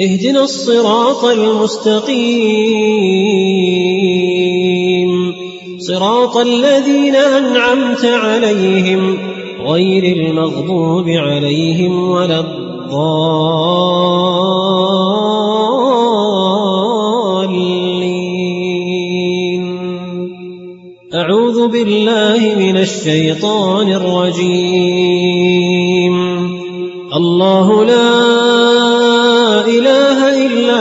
اهدنا الصراط المستقيم. صراط الذين أنعمت عليهم غير المغضوب عليهم ولا الضالين. أعوذ بالله من الشيطان الرجيم. الله لا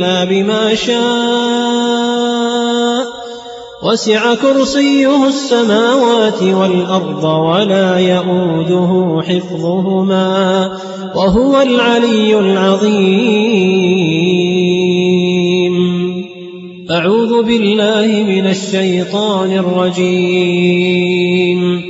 إلا بما شاء. وسع كرسيه السماوات والأرض ولا يئوده حفظهما. وهو العلي العظيم. أعوذ بالله من الشيطان الرجيم.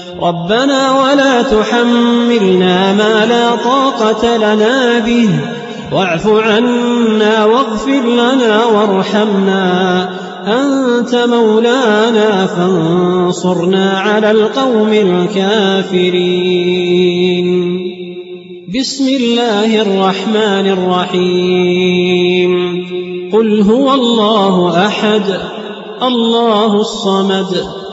ربنا ولا تحملنا ما لا طاقة لنا به. واعف عنا واغفر لنا وارحمنا. أنت مولانا فانصرنا على القوم الكافرين. بسم الله الرحمن الرحيم. قل هو الله أحد الله الصمد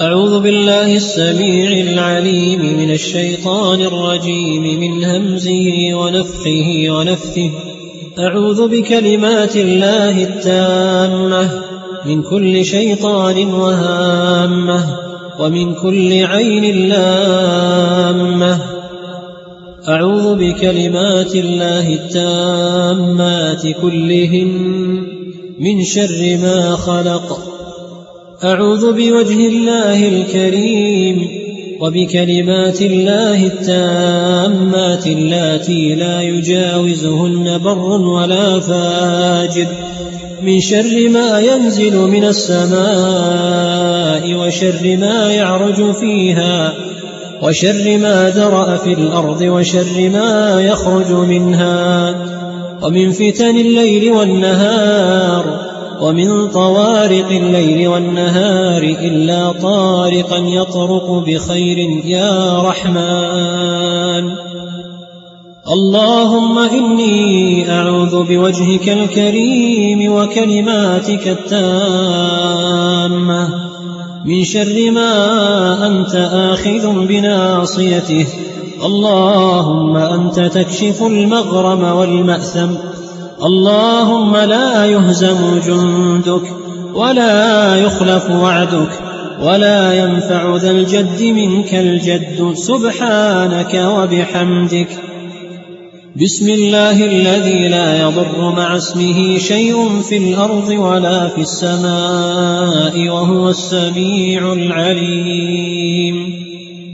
أعوذ بالله السميع العليم من الشيطان الرجيم من همزه ونفخه ونفثه. أعوذ بكلمات الله التامة من كل شيطان وهامة ومن كل عين لامة. أعوذ بكلمات الله التامات كلهن من شر ما خلق أعوذ بوجه الله الكريم وبكلمات الله التامات اللاتي لا يجاوزهن بر ولا فاجر من شر ما ينزل من السماء وشر ما يعرج فيها وشر ما ذرأ في الأرض وشر ما يخرج منها ومن فتن الليل والنهار ومن طوارق الليل والنهار إلا طارقا يطرق بخير يا رحمن. اللهم إني أعوذ بوجهك الكريم وكلماتك التامة. من شر ما أنت آخذ بناصيته. اللهم أنت تكشف المغرم والمأثم. اللهم لا يهزم جندك ولا يخلف وعدك ولا ينفع ذا الجد منك الجد سبحانك وبحمدك. بسم الله الذي لا يضر مع اسمه شيء في الأرض ولا في السماء وهو السميع العليم.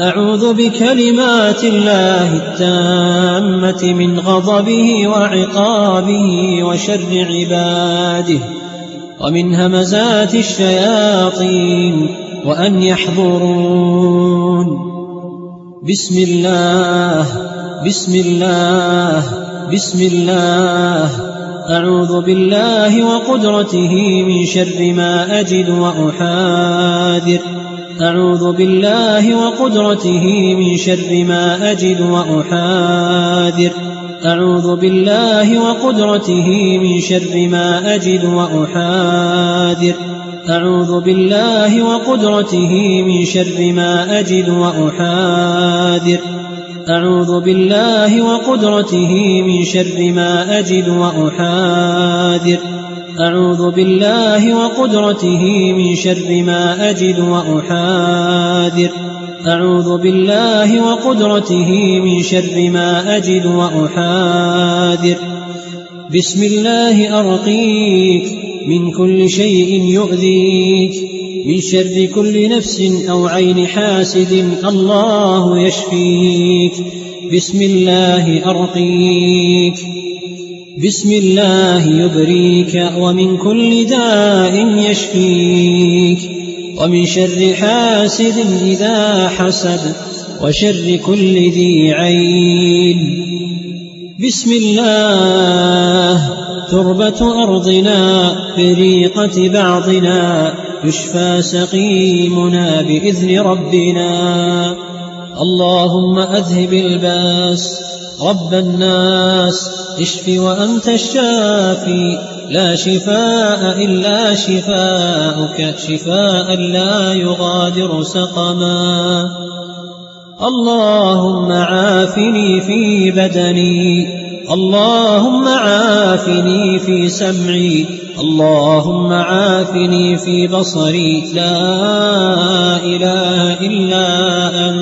أعوذ بكلمات الله التامة من غضبه وعقابه وشر عباده ومن همزات الشياطين وأن يحضرون. بسم الله بسم الله بسم الله. أعوذ بالله وقدرته من شر ما أجد وأحاذر. أعوذ بالله وقدرته من شر ما أجد وأحاذر. أعوذ بالله وقدرته من شر ما أجد وأحاذر. أعوذ بالله وقدرته من شر ما أجد وأحاذر. أعوذ بالله وقدرته من شر ما أجد وأحاذر. أعوذ بالله وقدرته من شر ما أجد وأحاذر. أعوذ بالله وقدرته من شر ما أجد وأحاذر. بسم الله أرقيك من كل شيء يؤذيك. من شر كل نفس أو عين حاسد الله يشفيك. بسم الله أرقيك. بسم الله يبريك ومن كل داء يشفيك ومن شر حاسد إذا حسد وشر كل ذي عين. بسم الله تربة أرضنا بريقة بعضنا يشفى سقيمنا بإذن ربنا. اللهم أذهب الباس رب الناس اشف وأنت الشافي. لا شفاء إلا شفاءك شفاء لا يغادر سقما. اللهم عافني في بدني اللهم عافني في سمعي اللهم عافني في بصري. لا إله إلا أنت.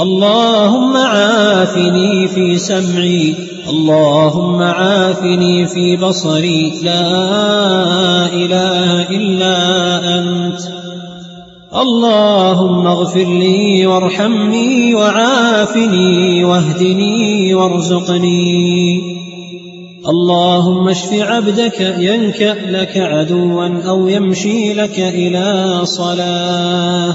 اللهم عافني في سمعي اللهم عافني في بصري. لا إله إلا أنت. اللهم اغفر لي وارحمني وعافني واهدني وارزقني. اللهم اشف عبدك ينكأ لك عدوا أو يمشي لك إلى صلاة.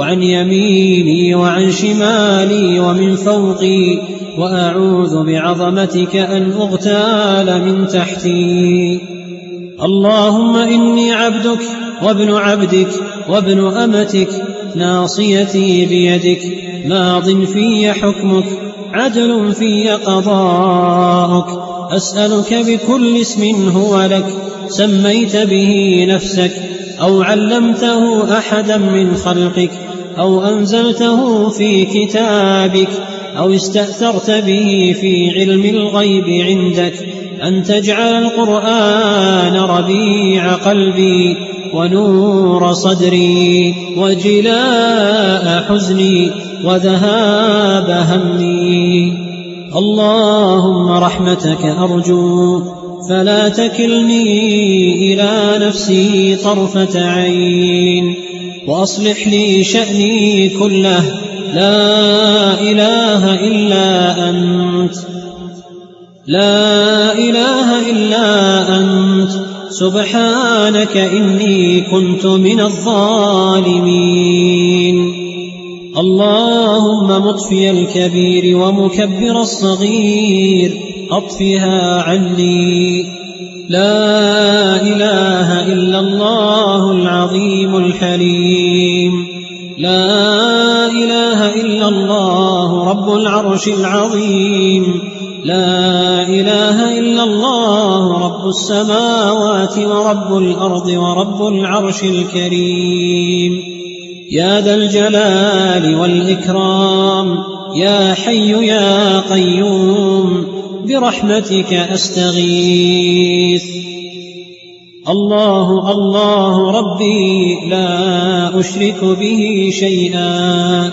وعن يميني وعن شمالي ومن فوقي وأعوذ بعظمتك أن أغتال من تحتي. اللهم إني عبدك وابن عبدك وابن أمتك ناصيتي بيدك ماض في حكمك عدل في قضاءك. أسألك بكل اسم هو لك سميت به نفسك أو علمته أحدا من خلقك أو أنزلته في كتابك أو استأثرت به في علم الغيب عندك أن تجعل القرآن ربيع قلبي ونور صدري وجلاء حزني وذهاب همي. اللهم رحمتك أرجو فلا تكلني إلى نفسي طرفة عين وأصلح لي شأني كله. لا إله إلا أنت. لا إله إلا أنت. سبحانك إني كنت من الظالمين. اللهم مطفي الكبير ومكبر الصغير. أطفها عني. لا إله إلا الله العظيم الحليم. لا إله إلا الله رب العرش العظيم. لا إله إلا الله رب السماوات ورب الأرض ورب العرش الكريم. يا ذا الجلال والإكرام. يا حي يا قيوم. برحمتك أستغيث. الله الله ربي لا أشرك به شيئا.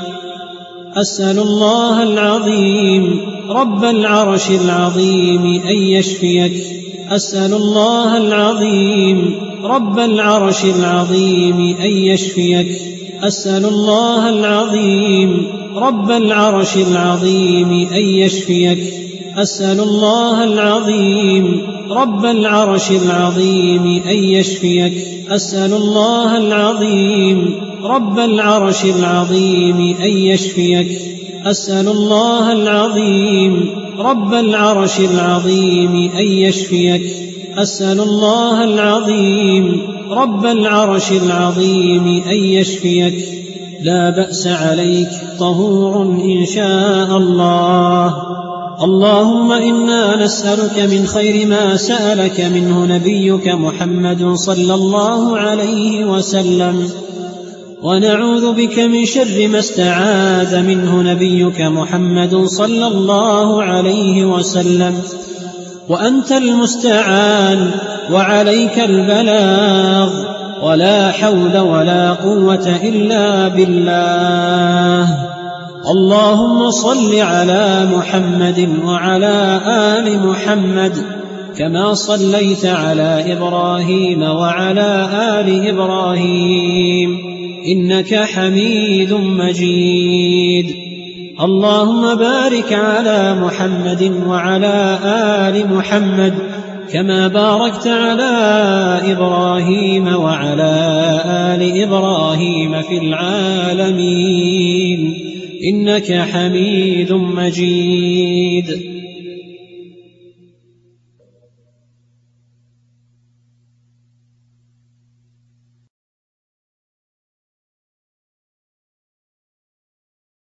أسأل الله العظيم رب العرش العظيم أن يشفيك. أسأل الله العظيم رب العرش العظيم أن يشفيك. أسأل الله العظيم رب العرش العظيم أن يشفيك. أسأل الله العظيم رب العرش العظيم أن يشفيك. أسأل الله العظيم رب العرش العظيم أن يشفيك. أسأل الله العظيم رب العرش العظيم أن يشفيك. أسأل الله العظيم رب العرش العظيم أن يشفيك. لا بأس عليك طهور إن شاء الله. اللهم إنا نسألك من خير ما سألك منه نبيك محمد صلى الله عليه وسلم. ونعوذ بك من شر ما استعاذ منه نبيك محمد صلى الله عليه وسلم. وأنت المستعان وعليك البلاغ. ولا حول ولا قوة إلا بالله. اللهم صل على محمد وعلى آل محمد كما صليت على إبراهيم وعلى آل إبراهيم إنك حميد مجيد. اللهم بارك على محمد وعلى آل محمد كما باركت على إبراهيم وعلى آل إبراهيم في العالمين. إنك حميد مجيد.